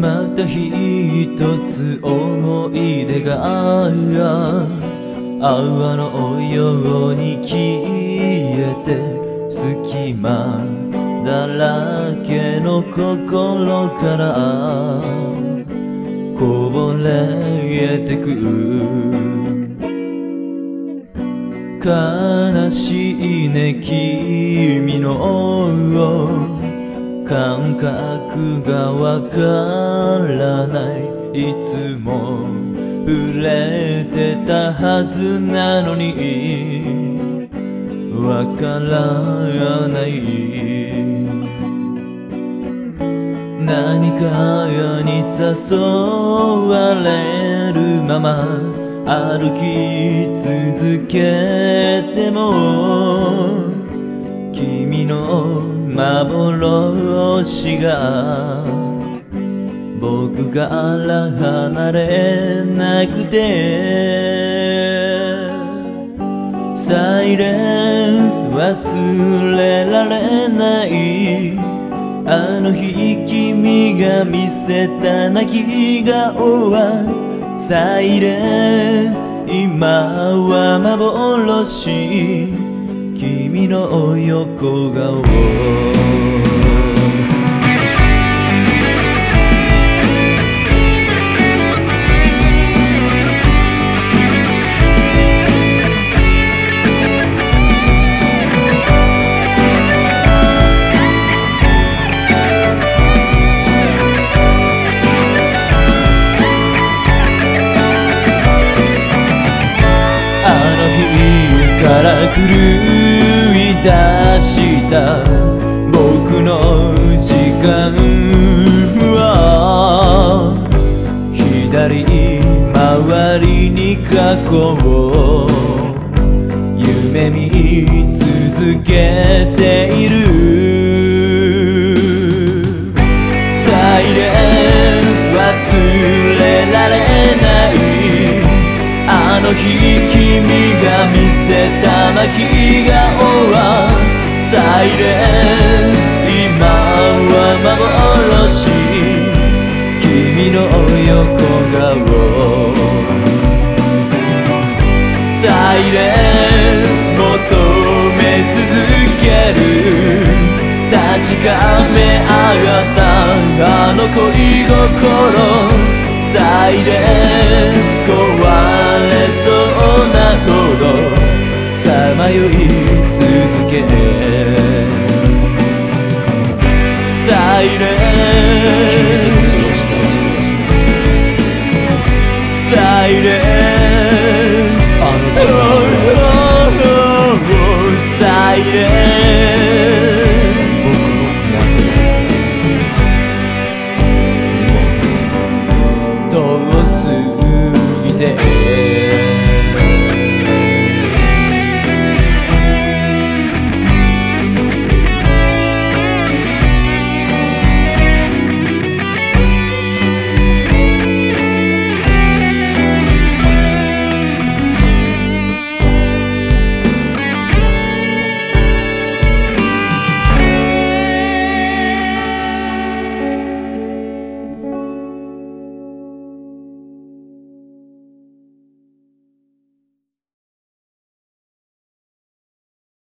また一つ思い出が泡のように消えて隙間だらけの心から。こぼれてく。悲しいね君の感覚がわからない。いつも触れてたはずなのに。わからない。何かに誘われるまま歩き続けても。君の幻が僕から離れなくて。サイレンス忘れられない。あの日君が見せた泣き顔はサイレンス。今は幻。君の横顔あの日から狂い出した僕の時間は左回りに過去を夢見続けている。サイレンス忘れられない。あの日君が見せた泣き顔はサイレンス今は幻君の横顔サイレンス求め続ける確かめ合ったあの恋心サイレンス壊サイレン